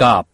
up